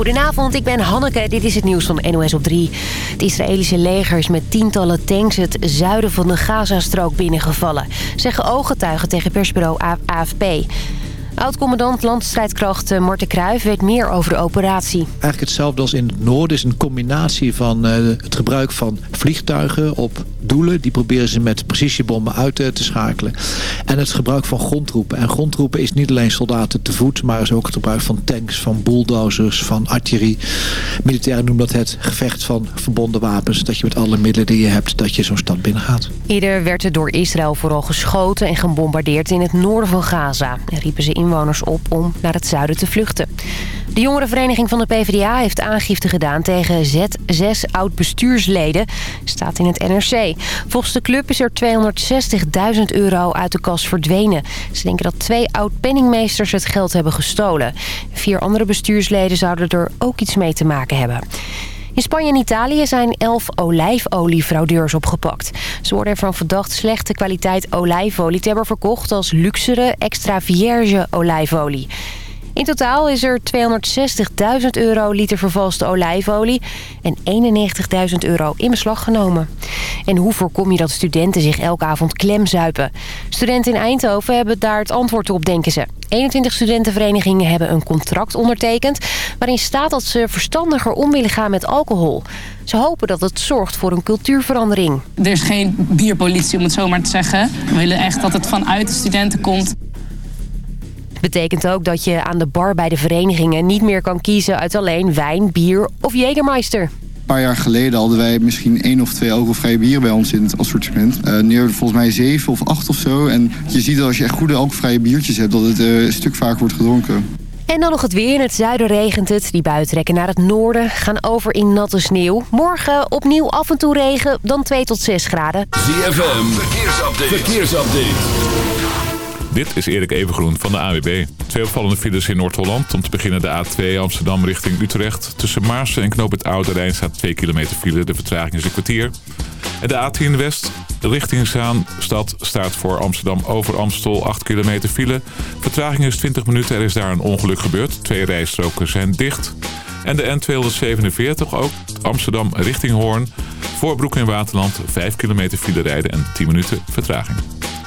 Goedenavond, ik ben Hanneke. Dit is het nieuws van NOS op 3. Het Israëlische leger is met tientallen tanks het zuiden van de Gazastrook binnengevallen. Zeggen ooggetuigen tegen persbureau AFP. Oud-commandant landstrijdkracht Marten Kruijf weet meer over de operatie. Eigenlijk hetzelfde als in het noorden is een combinatie van uh, het gebruik van vliegtuigen op doelen. Die proberen ze met precisiebommen uit uh, te schakelen. En het gebruik van grondtroepen. En grondtroepen is niet alleen soldaten te voet, maar is ook het gebruik van tanks, van bulldozers, van artillerie. Militairen noemen dat het gevecht van verbonden wapens. Dat je met alle middelen die je hebt, dat je zo'n stad binnengaat. Eerder werd er door Israël vooral geschoten en gebombardeerd in het noorden van Gaza. En riepen ze inwoners op om naar het zuiden te vluchten. De jongerenvereniging van de PvdA heeft aangifte gedaan tegen zes oud-bestuursleden, staat in het NRC. Volgens de club is er 260.000 euro uit de kas verdwenen. Ze denken dat twee oud-penningmeesters het geld hebben gestolen. Vier andere bestuursleden zouden er ook iets mee te maken hebben. In Spanje en Italië zijn elf olijfoliefraudeurs opgepakt. Ze worden ervan verdacht slechte kwaliteit olijfolie te hebben verkocht... als luxere extra vierge olijfolie. In totaal is er 260.000 euro liter vervalste olijfolie en 91.000 euro in beslag genomen. En hoe voorkom je dat studenten zich elke avond klemzuipen? Studenten in Eindhoven hebben daar het antwoord op, denken ze. 21 studentenverenigingen hebben een contract ondertekend... waarin staat dat ze verstandiger om willen gaan met alcohol. Ze hopen dat het zorgt voor een cultuurverandering. Er is geen bierpolitie, om het zo maar te zeggen. We willen echt dat het vanuit de studenten komt. Betekent ook dat je aan de bar bij de verenigingen niet meer kan kiezen uit alleen wijn, bier of Jägermeister. Een paar jaar geleden hadden wij misschien één of twee alcoholvrije bieren bij ons in het assortiment. Uh, nu volgens mij zeven of acht of zo. En je ziet dat als je echt goede alcoholvrije biertjes hebt, dat het uh, een stuk vaker wordt gedronken. En dan nog het weer. In het zuiden regent het. Die buien trekken naar het noorden. Gaan over in natte sneeuw. Morgen opnieuw af en toe regen. Dan 2 tot 6 graden. ZFM. Verkeersupdate. Verkeersupdate. Dit is Erik Evengroen van de AWB. Twee opvallende files in Noord-Holland. Om te beginnen de A2 Amsterdam richting Utrecht. Tussen Maarsen en Knoop het Oude Rijn staat 2 kilometer file. De vertraging is een kwartier. En de A10 West richting Zaanstad staat voor Amsterdam over Amstel 8 kilometer file. Vertraging is 20 minuten. Er is daar een ongeluk gebeurd. Twee rijstroken zijn dicht. En de N247 ook Amsterdam richting Hoorn. Voor Broek in Waterland 5 kilometer file rijden en 10 minuten vertraging.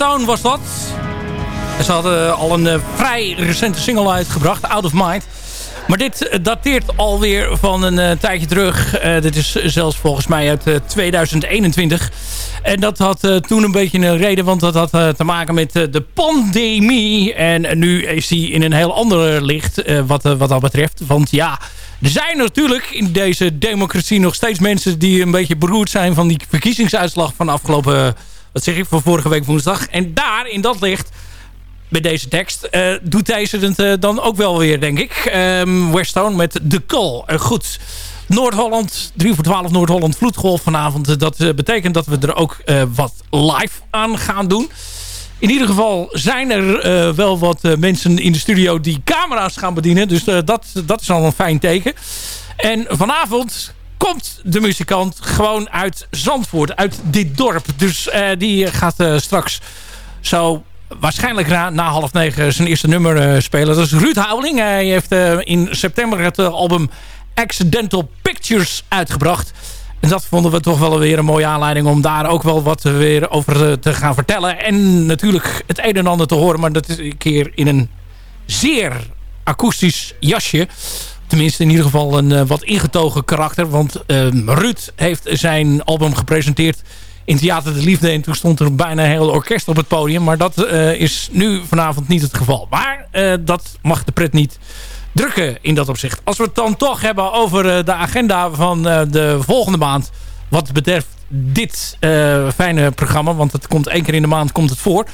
Weststone was dat. Ze hadden al een vrij recente single uitgebracht, Out of Mind. Maar dit dateert alweer van een tijdje terug. dit is zelfs volgens mij uit 2021. En dat had toen een beetje een reden, want dat had te maken met de pandemie. En nu is hij in een heel ander licht wat, wat dat betreft. Want ja, er zijn natuurlijk in deze democratie nog steeds mensen die een beetje beroerd zijn van die verkiezingsuitslag van afgelopen, wat zeg ik, van vorige week woensdag. En daar in dat licht, bij deze tekst, uh, doet deze het uh, dan ook wel weer, denk ik. Um, Weststone met De Call. Uh, goed. Noord-Holland, 3 voor 12 Noord-Holland vloedgolf vanavond. Dat betekent dat we er ook wat live aan gaan doen. In ieder geval zijn er wel wat mensen in de studio die camera's gaan bedienen. Dus dat, dat is al een fijn teken. En vanavond komt de muzikant gewoon uit Zandvoort, uit dit dorp. Dus die gaat straks zo waarschijnlijk na, na, half negen zijn eerste nummer spelen. Dat is Ruud Houweling. Hij heeft in september het album Accidental Pictures uitgebracht. En dat vonden we toch wel weer een mooie aanleiding om daar ook wel wat weer over te gaan vertellen. En natuurlijk het een en ander te horen, maar dat is een keer in een zeer akoestisch jasje. Tenminste in ieder geval een uh, wat ingetogen karakter. Want uh, Ruud heeft zijn album gepresenteerd in Theater de Liefde. En toen stond er bijna een heel orkest op het podium. Maar dat uh, is nu vanavond niet het geval. Maar dat mag de pret niet drukken in dat opzicht. Als we het dan toch hebben over eh, de agenda van eh, de volgende maand. Wat betreft dit fijne programma. Want het komt één keer in de maand komt het voor.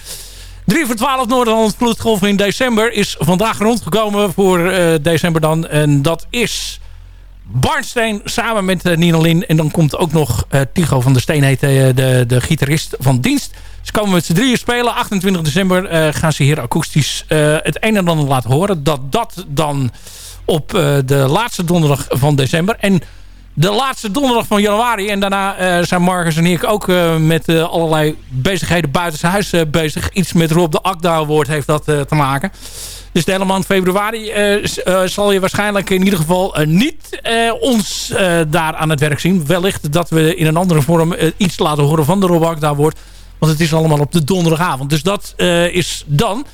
3 voor 12 Noord-Holland Vloedgolf in december is vandaag rondgekomen voor uh, december dan. En dat is Barnsteen samen met uh, Lin. En dan komt ook nog uh, Tigo van der Steen heet de, de gitarist van dienst. Ze komen met z'n drieën spelen. 28 december gaan ze hier akoestisch het een en ander laten horen. Dat dat dan op de laatste donderdag van december. En de laatste donderdag van januari. En daarna zijn Marcus en ik ook met allerlei bezigheden buiten huis bezig. Iets met Rob de Akda woord heeft dat te maken. Dus de hele maand februari zal je waarschijnlijk in ieder geval niet ons daar aan het werk zien. Wellicht dat we in een andere vorm iets laten horen van de Rob Akda woord. Want het is allemaal op de donderdagavond. Dus dat is dan.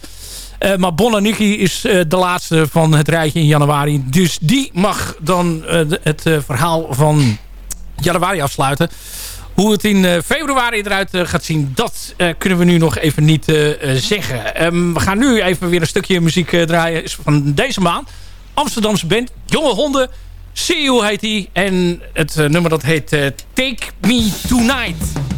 Uh, maar Bonaniki is uh, de laatste van het rijtje in januari. Dus die mag dan het verhaal van januari afsluiten. Hoe het in februari eruit gaat zien, dat kunnen we nu nog even niet zeggen. Um, we gaan nu even weer een stukje muziek draaien van deze maand. Amsterdamse band, Jonge Honden. See You heet die. En het nummer dat heet Take Me Tonight.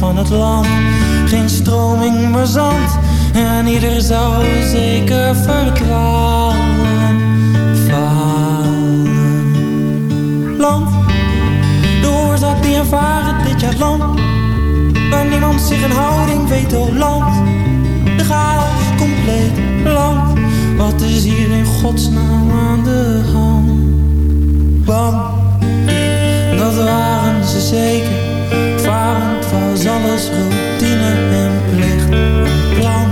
Van het land, geen stroming maar zand. En ieder zou zeker verdwalen, falen. Land, de oorzaak die ervaren dit jaar land. Waar niemand zich een houding weet, oh land. De chaos compleet land. Wat is hier in godsnaam aan de hand? Bang, dat waren ze zeker. Varend was alles routine en plicht. Plan,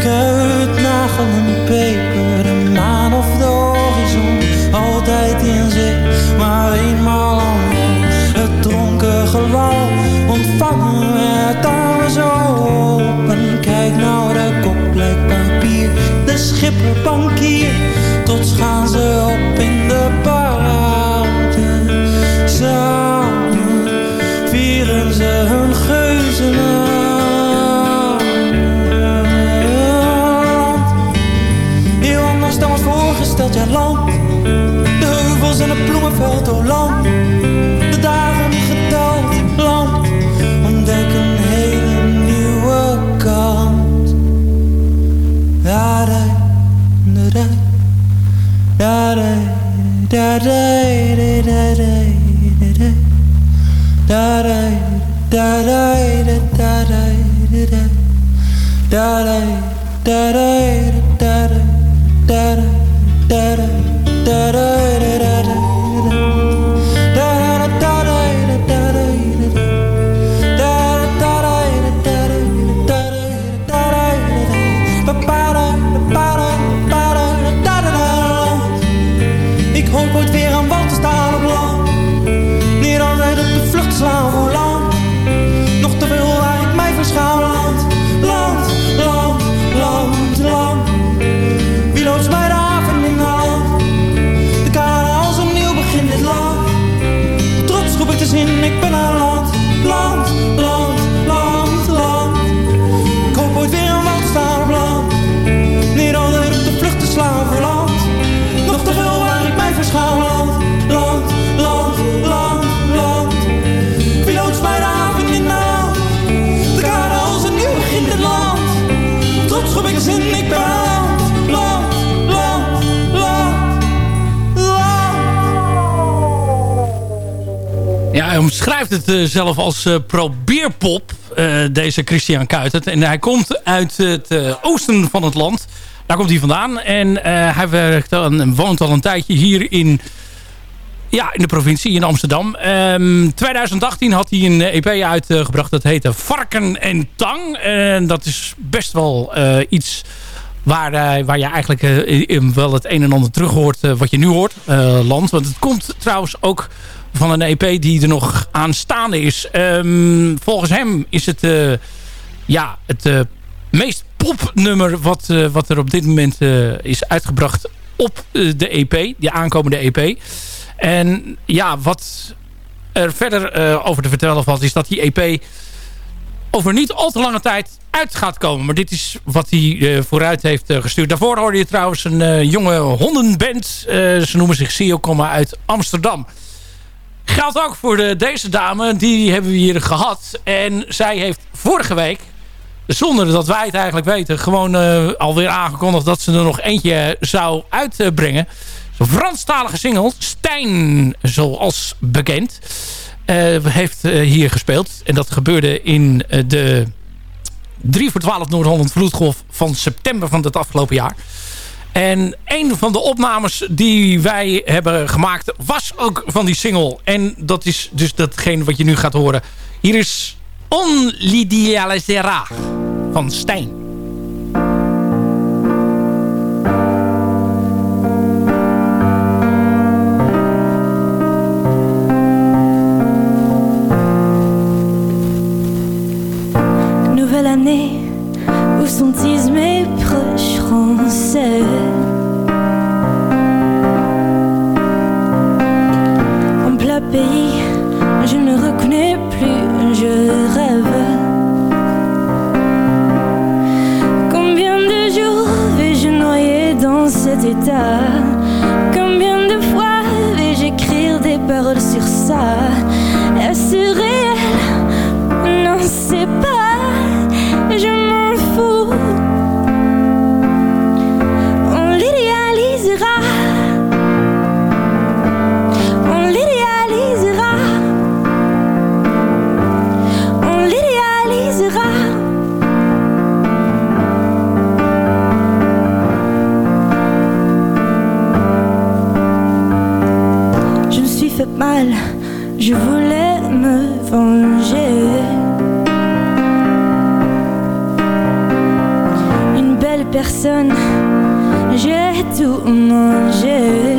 keut, nagel en peper. De maan of de horizon, altijd in zicht. Maar eenmaal anders, het dronken geloof. Ontvangen werd daar zo open. Kijk nou, de kop papier de schipper bankier. Tot gaan ze op in de parade. Land. De heuvels en het bloemenveld, oh land. De dagen geteld, land. Ontdek een hele nieuwe kant. Da da da da da da da da da da da da hij omschrijft het eh, zelf als eh, probeerpop, eh, deze Christian Kuitert. En hij komt uit het oosten van het land. Daar komt hij vandaan. En hij werkt en woont al een tijdje hier in, ja, in de provincie, in Amsterdam. Ehm 2018 had hij een EP uitgebracht. Dat heette Varken en Tang. En dat is best wel iets waar, waar je eigenlijk wel het een en ander terug hoort wat je nu hoort, land. Want het komt trouwens ook van een EP die er nog aanstaande is. Ehm, volgens hem is het eh, ja, het eh, meest popnummer wat, eh, wat er op dit moment is uitgebracht op de EP, die aankomende EP. En ja, wat er verder over te vertellen valt, is dat die EP over niet al te lange tijd uit gaat komen. Maar dit is wat hij vooruit heeft gestuurd. Daarvoor hoorde je trouwens een jonge hondenband. Ze noemen zich Sio, uit Amsterdam. Geldt ook voor de, deze dame. Die hebben we hier gehad. En zij heeft vorige week, zonder dat wij het eigenlijk weten... gewoon eh, alweer aangekondigd dat ze er nog eentje zou uitbrengen. Zo'n Franstalige single. Stijn, zoals bekend. eh, heeft eh, hier gespeeld. En dat gebeurde in de 3 voor 12 Noord-Holland Vloedgolf van september van het afgelopen jaar. En een van de opnames die wij hebben gemaakt was ook van die single. En dat is dus datgene wat je nu gaat horen. Hier is On van Stijn. Mangé.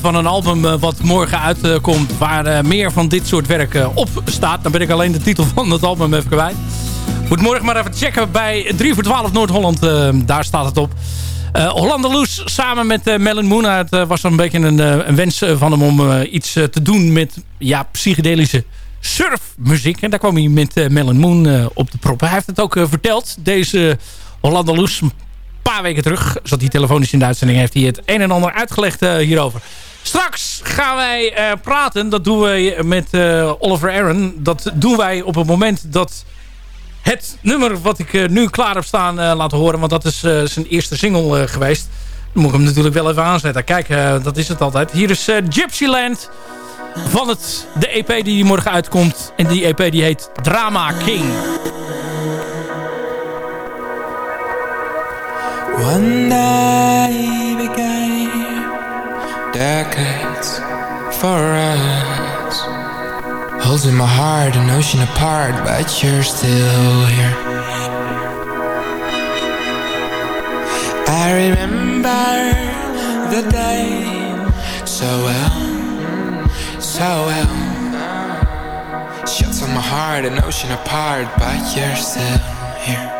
Van een album uh, wat morgen uitkomt... waar uh, meer van dit soort werk op staat. Dan ben ik alleen de titel van het album even kwijt. Moet morgen maar even checken bij 3 voor 12 Noord-Holland. daar staat het op. Hollander Loes samen met uh, Melon Moon. Het was een beetje een, een wens van hem om iets te doen met ja, psychedelische surfmuziek. En daar kwam hij met Melon Moon op de proppen. Hij heeft het ook verteld, deze Hollander Loes weken terug, zat hij telefonisch in de uitzending, heeft hij het een en ander uitgelegd uh, hierover. Straks gaan wij uh, praten, dat doen wij met uh, Oliver Aaron. Dat doen wij op het moment dat het nummer wat ik nu klaar heb staan laten horen. Want dat is zijn eerste single geweest. Dan moet ik hem natuurlijk wel even aanzetten. Kijk, dat is het altijd. Hier is Gypsyland van het, de EP die morgen uitkomt. En die EP die heet Drama King. One day began decades for us. Holding my heart, an ocean apart, but you're still here. I remember the day so well, so well. Shots on my heart, an ocean apart, but you're still here.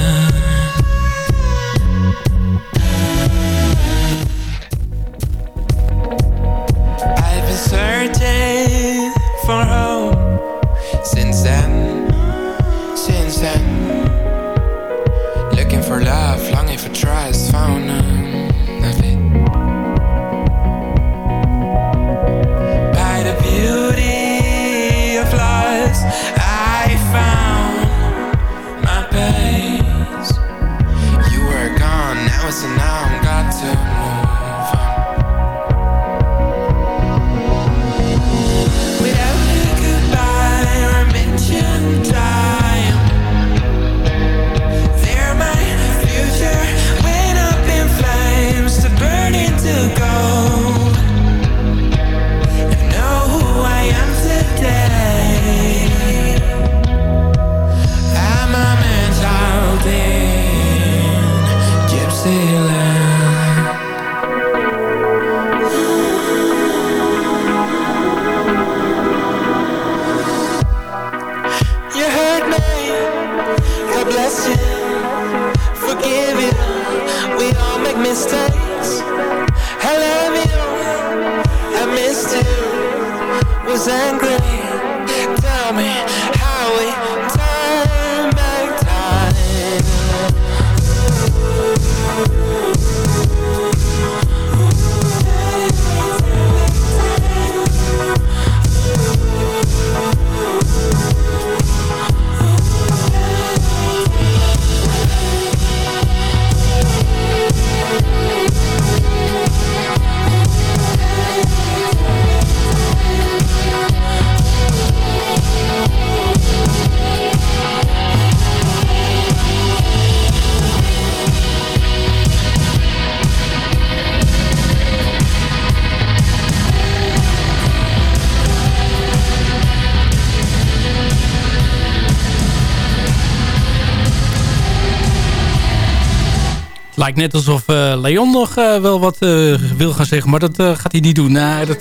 lijkt net alsof uh, Leon nog uh, wel wat uh, wil gaan zeggen. Maar dat gaat hij niet doen.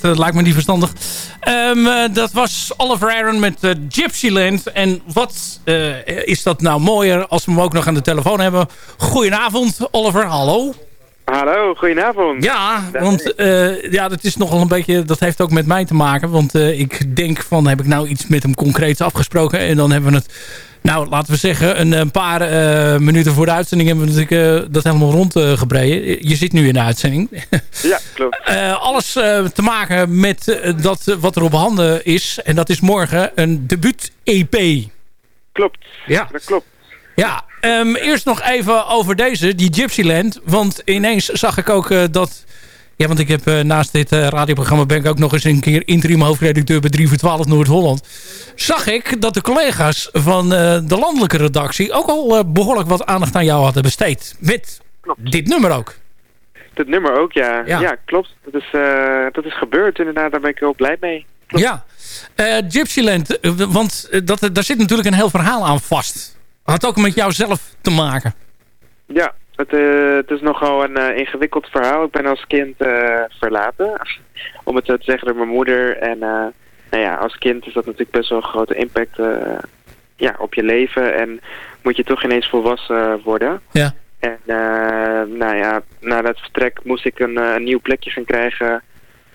Dat lijkt me niet verstandig. Um, dat was Oliver Aaron met Gypsyland. En wat is dat nou mooier als we hem ook nog aan de telefoon hebben. Goedenavond, Oliver. Hallo. Hallo, goedenavond. Ja, want uh, ja, dat is nogal een beetje, dat heeft ook met mij te maken. Want uh, ik denk van, heb ik nou iets met hem concreets afgesproken? En dan hebben we het, nou laten we zeggen, een, een paar uh, minuten voor de uitzending hebben we natuurlijk dat helemaal rondgebreid. je zit nu in de uitzending. Ja, klopt. alles te maken met dat wat er op handen is. En dat is morgen een debuut-EP. Klopt, ja. dat klopt. Ja, um, eerst nog even over deze, die Gypsyland. Want ineens zag ik ook uh, dat... Ja, want ik heb uh, naast dit uh, radioprogramma... ben ik ook nog eens een keer interim hoofdredacteur... bij 3 voor 12 Noord-Holland. Zag ik dat de collega's van de landelijke redactie... ook al behoorlijk wat aandacht aan jou hadden besteed. Met klopt. dit nummer ook. Dit nummer ook, ja. Ja, ja klopt. Dat is, dat is gebeurd inderdaad. Daar ben ik heel blij mee. Klopt. Ja. Gypsyland, want dat, daar zit natuurlijk een heel verhaal aan vast had ook met jou zelf te maken. Ja, het, uh, het is nogal een uh, ingewikkeld verhaal. Ik ben als kind uh, verlaten, om het zo te zeggen, door mijn moeder. En nou ja, als kind is dat natuurlijk best wel een grote impact ja, op je leven. En moet je toch ineens volwassen worden. Ja. En nou ja, na dat vertrek moest ik een, een nieuw plekje gaan krijgen.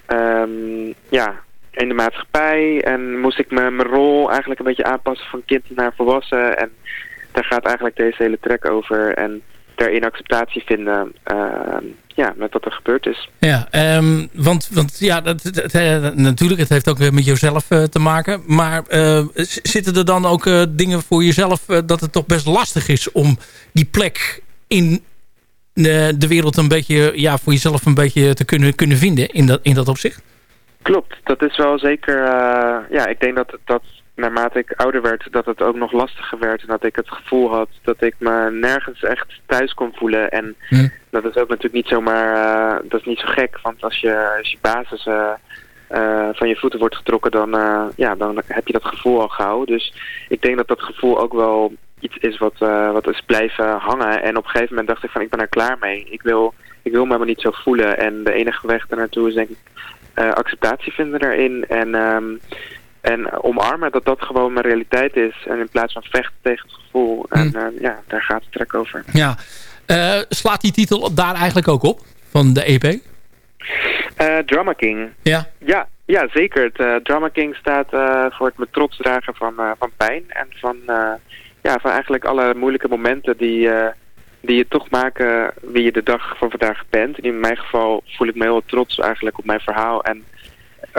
Um, ja, in de maatschappij. En moest ik mijn rol eigenlijk een beetje aanpassen van kind naar volwassen. En daar gaat eigenlijk deze hele track over. En daarin acceptatie vinden uh, ja, met wat er gebeurd is. Ja, um, want, want ja, dat, dat, dat, natuurlijk, het heeft ook met jezelf uh, te maken. Maar uh, zitten er dan ook dingen voor jezelf dat het toch best lastig is om die plek in de, de wereld een beetje, ja, voor jezelf een beetje te kunnen, kunnen vinden in dat, in dat opzicht? Klopt, dat is wel zeker, ja, ik denk dat dat naarmate ik ouder werd, dat het ook nog lastiger werd. En dat ik het gevoel had dat ik me nergens echt thuis kon voelen. En hm. dat is ook natuurlijk niet zomaar, uh, dat is niet zo gek. Want als je, als je basis uh, uh, van je voeten wordt getrokken, dan, ja, dan heb je dat gevoel al gauw. Dus ik denk dat dat gevoel ook wel iets is wat, wat is blijven hangen. En op een gegeven moment dacht ik van, ik ben er klaar mee. Ik wil, ik wil me maar niet zo voelen. En de enige weg ernaartoe is denk ik acceptatie vinden daarin. En... Um, en omarmen dat dat gewoon mijn realiteit is. En in plaats van vechten tegen het gevoel. En uh, ja, daar gaat het trek over. Ja. Uh, slaat die titel daar eigenlijk ook op? Van de EP? Uh, eh, Drama King. Ja? Ja, ja zeker. Het Drama King staat voor het met trots dragen van, van pijn. En van, ja, van eigenlijk alle moeilijke momenten die, die je toch maken wie je de dag van vandaag bent. in mijn geval voel ik me heel trots eigenlijk op mijn verhaal. En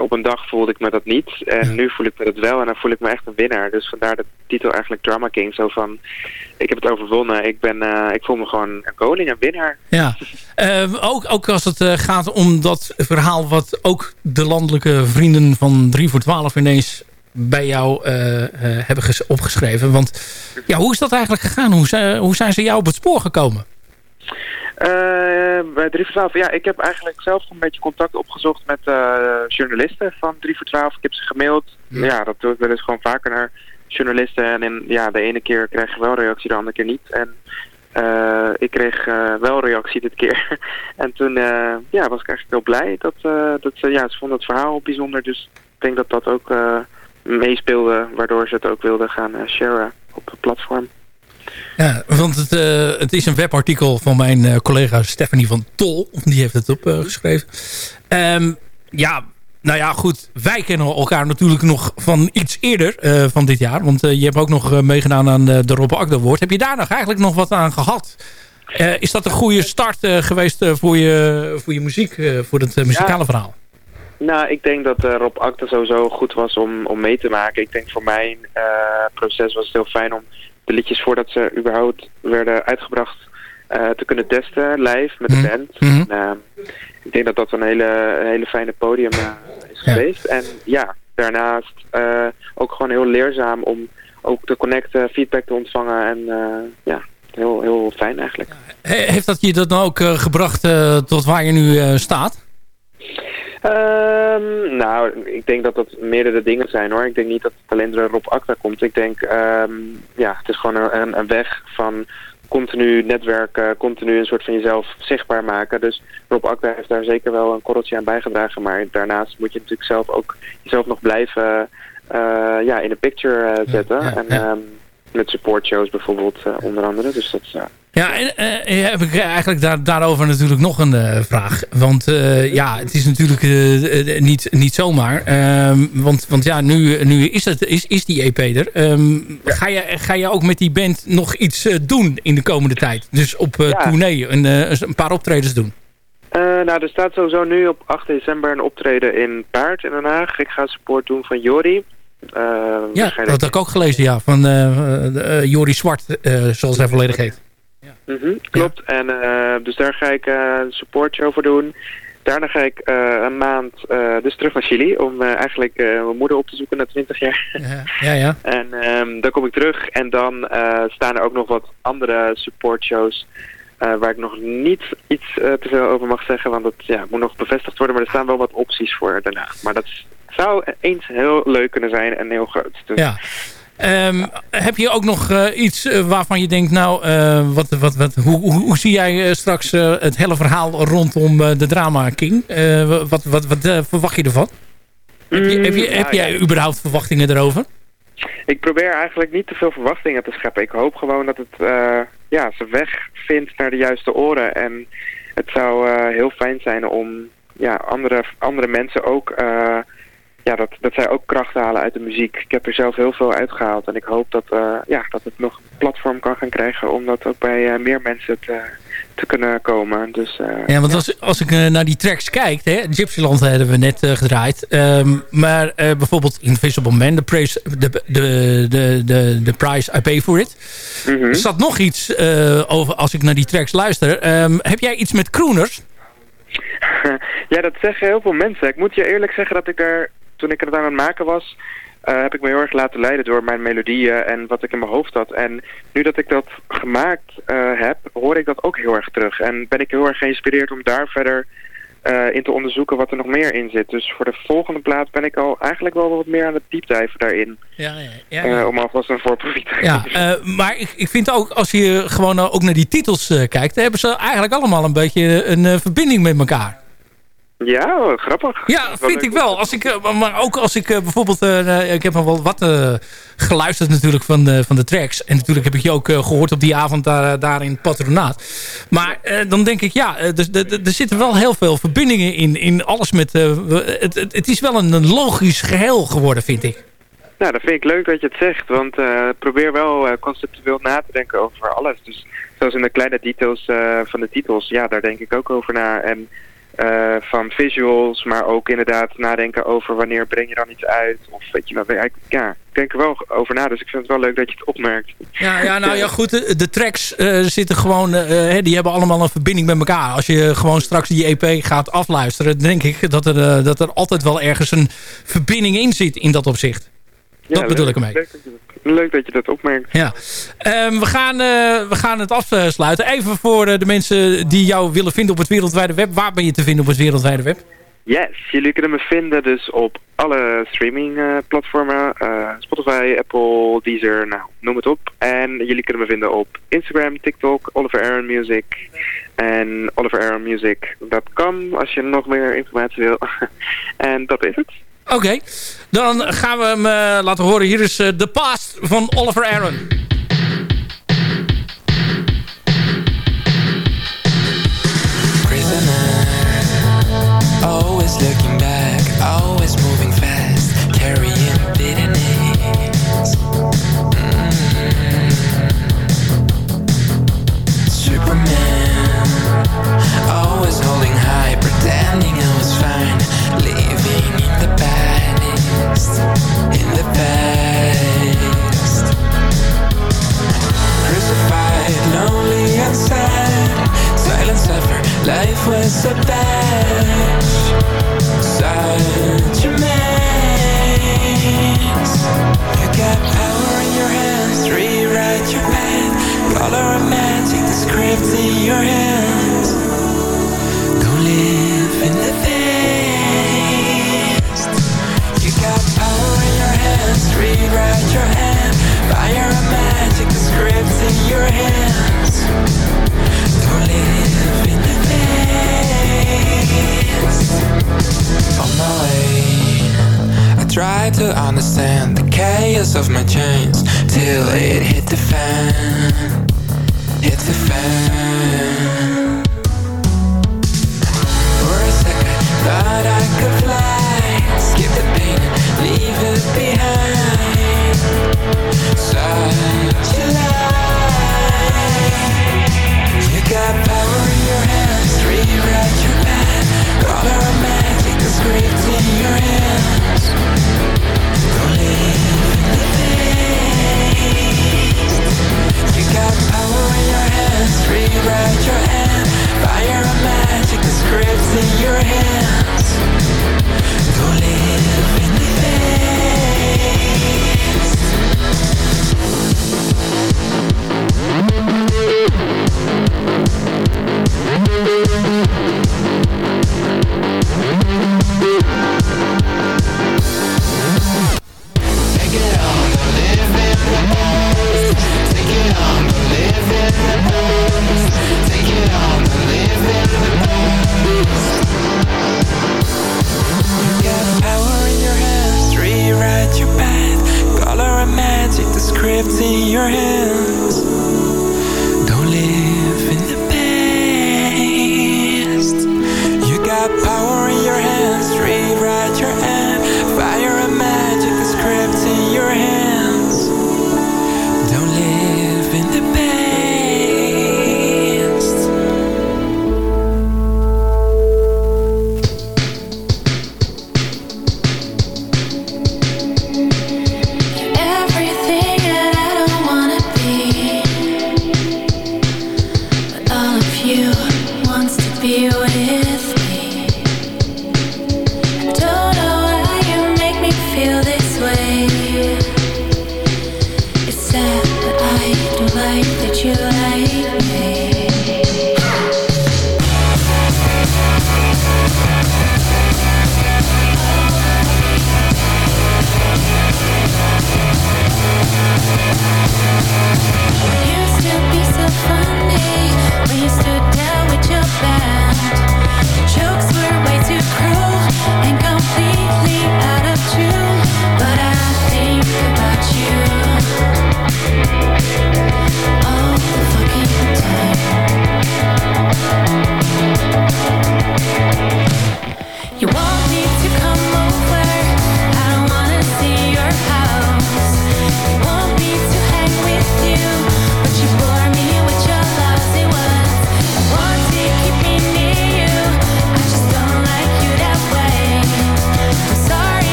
op een dag voelde ik me dat niet. En nu voel ik me dat wel en dan voel ik me echt een winnaar. Dus vandaar de titel eigenlijk Drama King. Zo van, ik heb het overwonnen. Ik, ben, uh, ik voel me gewoon een koning, een winnaar. Ja, uh, ook, ook als het uh, gaat om dat verhaal... wat ook de landelijke vrienden van 3 voor 12 ineens bij jou hebben opgeschreven. Want ja, hoe is dat eigenlijk gegaan? Hoe, hoe zijn ze jou op het spoor gekomen? Uh, bij 3 voor 12, ja, ik heb eigenlijk zelf een beetje contact opgezocht met uh, journalisten van 3 voor 12. Ik heb ze gemaild. Ja, ja dat doe ik wel eens gewoon vaker naar journalisten. En in, ja, de ene keer krijg je wel reactie, de andere keer niet. En uh, ik kreeg wel reactie dit keer. en toen ja, was ik eigenlijk heel blij dat, dat ze, ja, ze vonden het verhaal bijzonder. Dus ik denk dat dat ook meespeelde, waardoor ze het ook wilden gaan sharen op het platform. Ja, want het, uh, het is een webartikel van mijn uh, collega Stephanie van Tol. Die heeft het opgeschreven. Uh, um, ja, nou ja, goed. Wij kennen elkaar natuurlijk nog van iets eerder uh, van dit jaar. Want je hebt ook nog meegedaan aan de Rob Akda Award. Heb je daar nog eigenlijk nog wat aan gehad? is dat een goede start geweest voor, je, voor je muziek, voor het muzikale ja. verhaal? Nou, ik denk dat Rob Akda sowieso goed was om, om mee te maken. Ik denk voor mijn proces was het heel fijn om de liedjes voordat ze überhaupt werden uitgebracht uh, te kunnen testen live met de Mhm. band. Mhm. En, uh, ik denk dat dat een hele, een hele fijne podium uh, is Ja. geweest. En ja, daarnaast ook gewoon heel leerzaam om ook te connecten, feedback te ontvangen. En ja, heel, heel fijn eigenlijk. He- heeft dat je dat nou ook eh, gebracht eh, tot waar je nu eh, staat? Ehm, nou, ik denk dat dat meerdere dingen zijn hoor. Ik denk niet dat het alleen door Rob Akta komt. Ik denk, ehm, ja, het is gewoon een, een weg van continu netwerken, continu een soort van jezelf zichtbaar maken. Dus Rob Akda heeft daar zeker wel een korreltje aan bijgedragen. Maar daarnaast moet je natuurlijk zelf ook jezelf nog blijven uh, ja, in de picture uh, zetten. Ja, ja, en ja. Um, met supportshows bijvoorbeeld uh, onder andere. Dus dat is... Ja, en uh, heb ik eigenlijk daar, daarover natuurlijk nog een uh, vraag. Want uh, ja, het is natuurlijk niet, niet zomaar. Um, want, want ja, nu, nu is, het, is, is die EP er. Um, ja. ga, je, ga je ook met die band nog iets doen in de komende tijd? Dus op ja. tournee een, een paar optredens doen? nou, er staat sowieso nu op 8 december een optreden in Paard in Den Haag. Ik ga support doen van Jori. Ja, dat heb ik ook gelezen, ja. Van Jori Zwart, zoals hij volledig heet. Ja. Mm -hmm, klopt. Ja. En dus daar ga ik een support show voor doen. Daarna ga ik een maand dus terug naar Chili om eigenlijk mijn moeder op te zoeken na 20 jaar. Ja, ja. ja. en um, dan kom ik terug en dan staan er ook nog wat andere support shows waar ik nog niet iets te veel over mag zeggen, want dat ja, moet nog bevestigd worden. Maar er staan wel wat opties voor daarna. Maar dat zou eens heel leuk kunnen zijn en heel groot. Dus. Ja. Um, heb je ook nog uh, iets uh, waarvan je denkt, nou, uh, wat, wat, wat, hoe, hoe, hoe zie jij straks het hele verhaal rondom de Drama King? wat wat, wat verwacht je ervan? Mm, heb, je, heb, je, heb jij ja. überhaupt verwachtingen erover? Ik probeer eigenlijk niet te veel verwachtingen te scheppen. Ik hoop gewoon dat het ja, zijn weg vindt naar de juiste oren. En het zou heel fijn zijn om ja, andere, andere mensen ook ja, dat, dat zij ook kracht halen uit de muziek. Ik heb er zelf heel veel uitgehaald. En ik hoop dat, uh, ja, dat het nog een platform kan gaan krijgen... om dat ook bij uh, meer mensen te, te kunnen komen. Dus, uh, ja, want als, als ik naar die tracks kijk... Hè, Gypsyland hebben we net gedraaid. Um, maar bijvoorbeeld Invisible Man... The, praise, the, the, the, the, the Price I Pay For It. Mm -hmm. Er staat nog iets over als ik naar die tracks luister. Um, heb jij iets met crooners? ja, dat zeggen heel veel mensen. Ik moet je eerlijk zeggen dat ik er toen ik het aan het maken was, uh, heb ik me heel erg laten leiden door mijn melodieën en wat ik in mijn hoofd had. En nu dat ik dat gemaakt uh, heb, hoor ik dat ook heel erg terug. En ben ik heel erg geïnspireerd om daar verder uh, in te onderzoeken wat er nog meer in zit. Dus voor de volgende plaat ben ik al eigenlijk wel wat meer aan het diepdijven daarin. Ja, ja, ja, om alvast een voorproefje te ja, maar ik, ik vind ook, als je gewoon ook naar die titels kijkt, hebben ze eigenlijk allemaal een beetje een verbinding met elkaar. Ja, grappig. Ja, vind ik wel. Als ik, maar ook als ik bijvoorbeeld... Uh, ik heb wel wat uh, geluisterd natuurlijk van de, van de tracks. En natuurlijk heb ik je ook uh, gehoord op die avond daar, daar in het patronaat. Maar dan denk ik, ja, er zitten wel heel veel verbindingen in, in alles met... Het, het, het, is wel een, een, logisch geheel geworden, vind ik. Nou, dat vind ik leuk dat je het zegt. Want probeer wel conceptueel na te denken over alles. Dus zoals in de kleine details van de titels. Ja, daar denk ik ook over na. En... Uh, van visuals, maar ook inderdaad nadenken over wanneer breng je dan iets uit. Of weet je wel, ja, ik denk er wel over na, dus ik vind het wel leuk dat je het opmerkt. Ja, ja nou ja, goed, de, de tracks uh, zitten gewoon, uh, die hebben allemaal een verbinding met elkaar. Als je gewoon straks die EP gaat afluisteren, denk ik dat er, dat er altijd wel ergens een verbinding in zit in dat opzicht. Ja, dat bedoel ik ermee. Leuk, leuk, dat je dat opmerkt. Ja. Um, we, gaan, uh, we gaan het afsluiten. Even voor uh, de mensen die jou willen vinden op het wereldwijde web. Waar ben je te vinden op het wereldwijde web? Yes, jullie kunnen me vinden dus op alle streaming uh, platformen. Spotify, Apple, Deezer, nou, noem het op. En jullie kunnen me vinden op Instagram, TikTok, Oliver Aaron Music. En oliveraaronmusic.com als je nog meer informatie wil. en dat is het. Oké, dan gaan we hem uh, laten horen. Hier is uh, The Past van Oliver Aaron.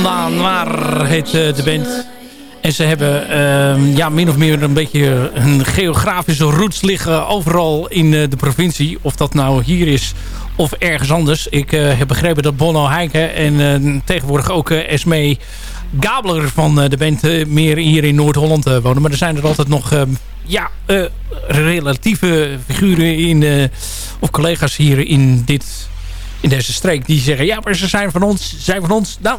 Noir heet de band. En ze hebben uh, ja, min of meer een beetje een geografische roots liggen overal in uh, de provincie. Of dat nou hier is of ergens anders. Ik uh, heb begrepen dat Bono Heiken en tegenwoordig ook Esmee Gabler van de band meer hier in Noord-Holland wonen. Maar er zijn er altijd nog ehm, ja, relatieve figuren in, of collega's hier in, dit, in deze streek die zeggen... ja, maar ze zijn van ons, zijn van ons. Nou,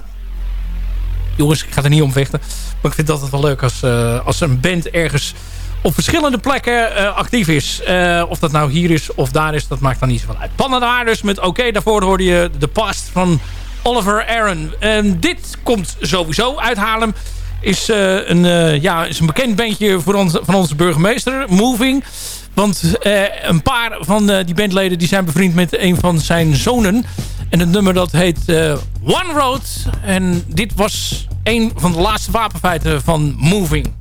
jongens, ik ga er niet om vechten. Maar ik vind het altijd wel leuk als, uh, als een band ergens op verschillende plekken uh, actief is. Uh, of dat nou hier is of daar is, dat maakt dan niet zoveel uit. Panada dus met oké. Daarvoor hoorde je de past van Oliver Aaron. En dit komt sowieso uit Haarlem. Is, een, ja, is een bekend bandje voor ons, van onze burgemeester, Moving. Want een paar van die bandleden die zijn bevriend met een van zijn zonen. En het nummer dat heet One Road. En dit was een van de laatste wapenfeiten van Moving.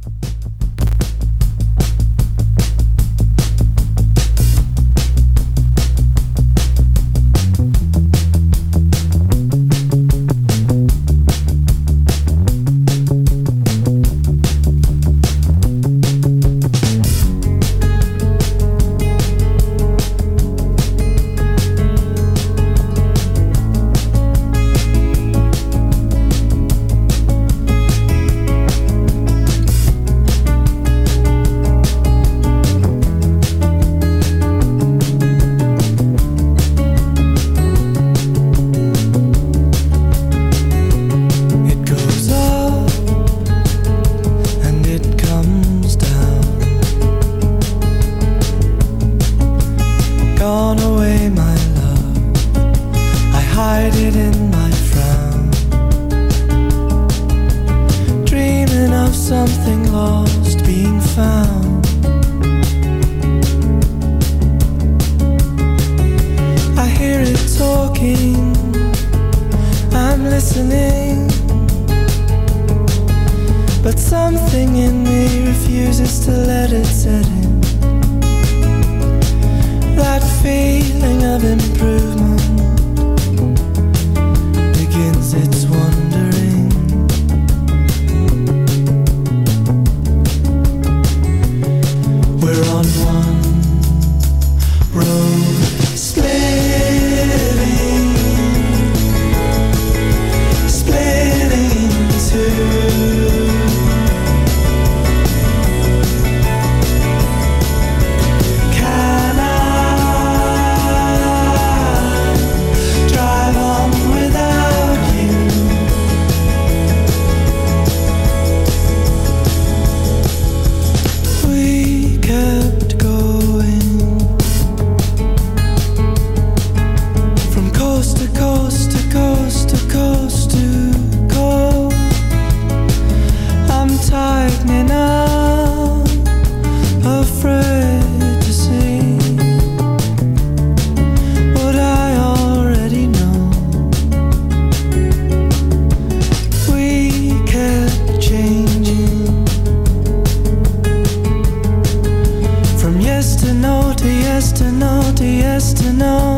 yes to no to yes to no.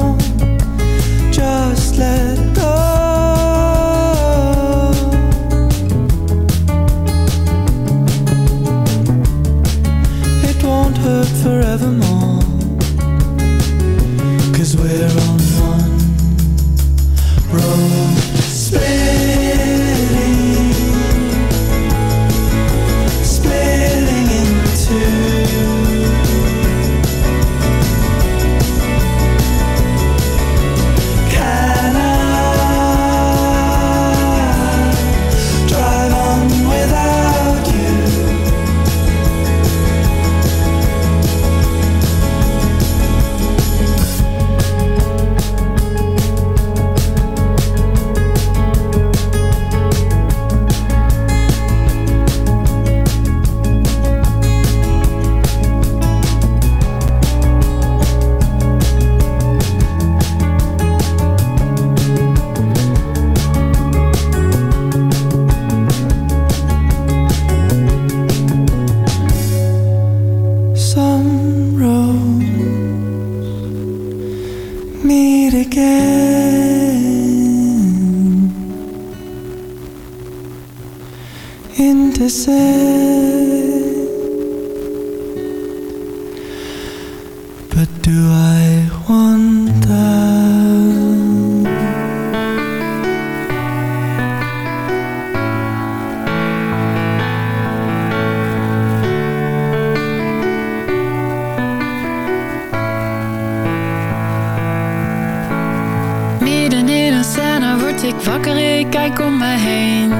Scène word ik wakker, ik kijk om me heen.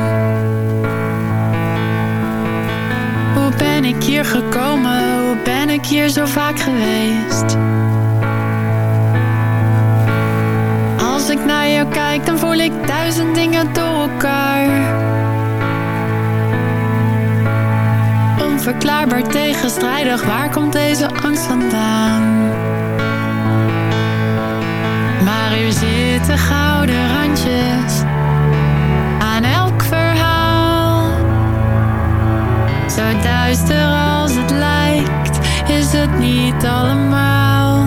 Hoe ben ik hier gekomen? Hoe ben ik hier zo vaak geweest? Als ik naar jou kijk, dan voel ik duizend dingen door elkaar. Onverklaarbaar tegenstrijdig, waar komt deze angst vandaan? Er zitten gouden randjes aan elk verhaal. Zo duister als het lijkt, is het niet allemaal.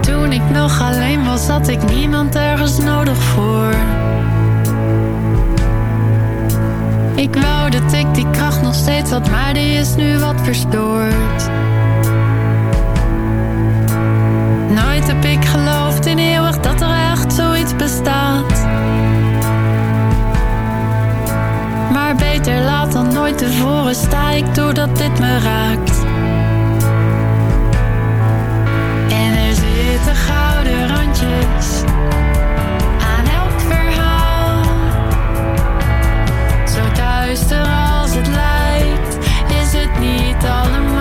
Toen ik nog alleen was, had ik niemand ergens nodig voor. Ik wou dat ik die kracht nog steeds had, maar die is nu wat verstoord. Nooit heb ik geloofd in eeuwig dat er echt zoiets bestaat. Maar beter laat dan nooit tevoren sta ik doordat dit me raakt. En er zitten gouden randjes aan elk verhaal. Zo duister als het lijkt, is het niet allemaal.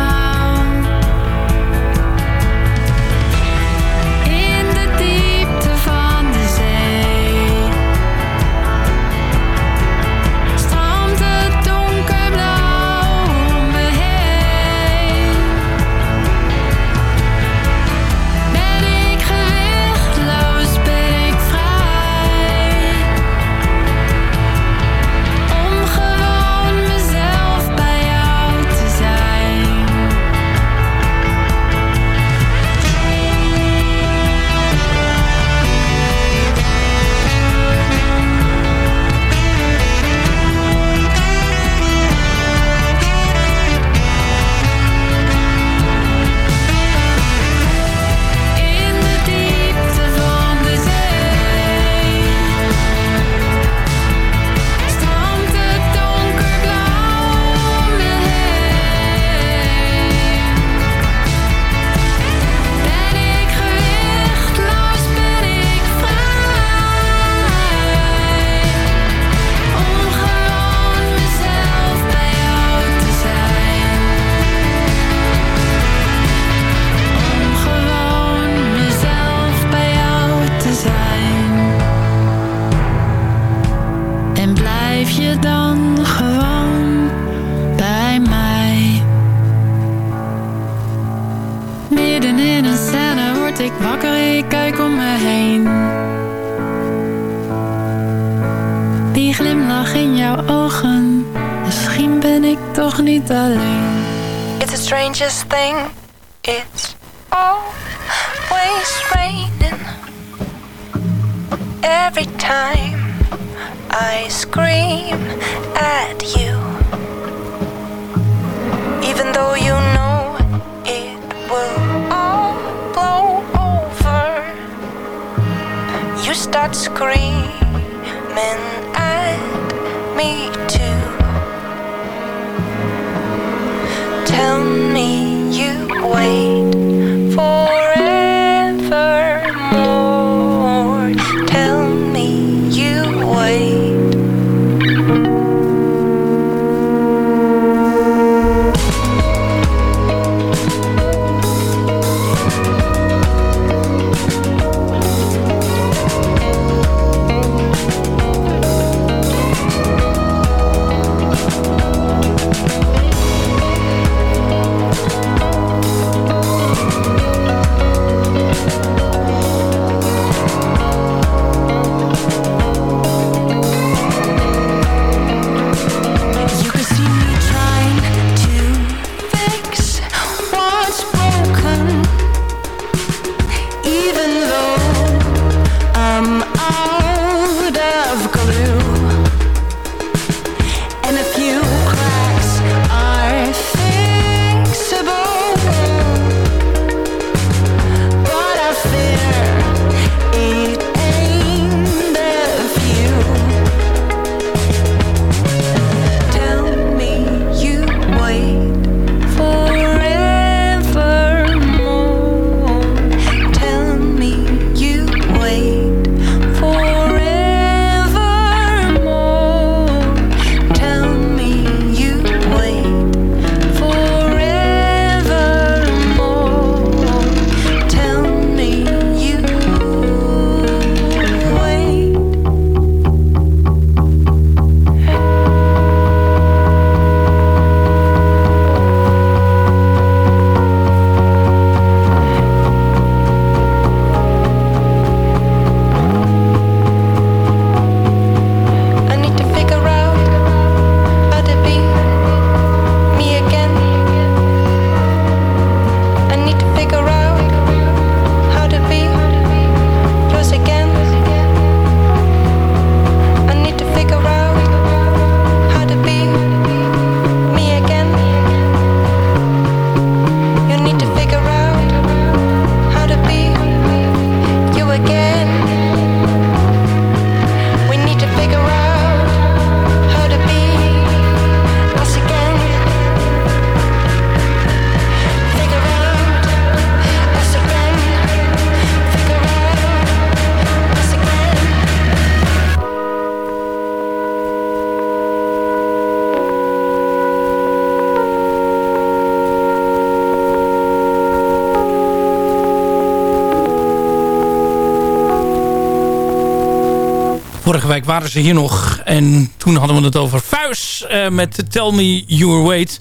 Vorige week waren ze hier nog. En toen hadden we het over Vuis met Tell Me Your Weight.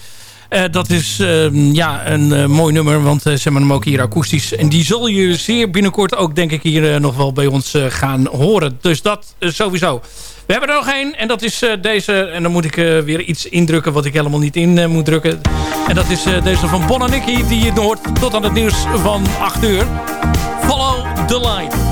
dat is ehm, ja, een mooi nummer, want ze hebben hem ook hier akoestisch. En die zul je zeer binnenkort ook, denk ik, hier nog wel bij ons gaan horen. Dus dat sowieso. We hebben er nog één en dat is deze. En dan moet ik weer iets indrukken wat ik helemaal niet in moet drukken. En dat is deze van Bon Nicky, die je hoort tot aan het nieuws van 8 uur. Follow the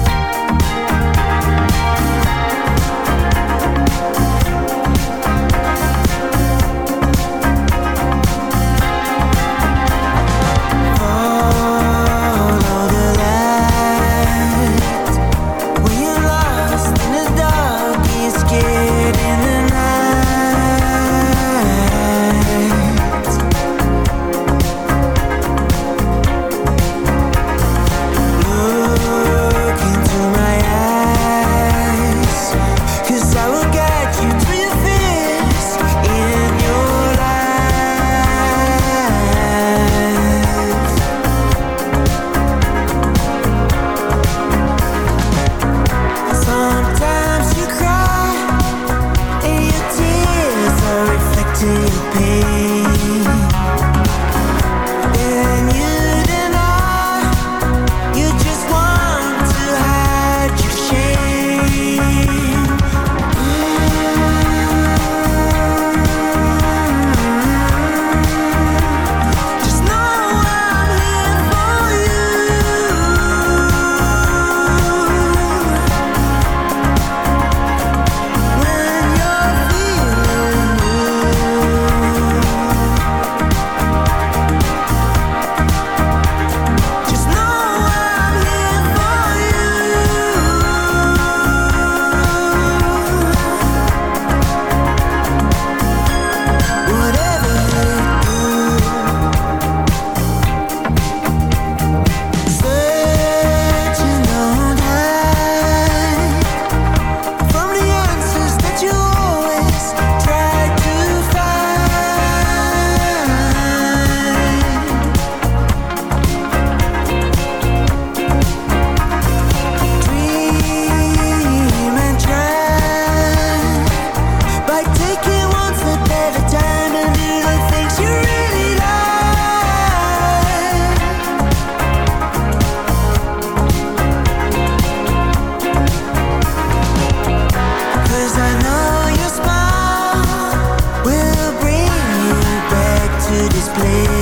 slip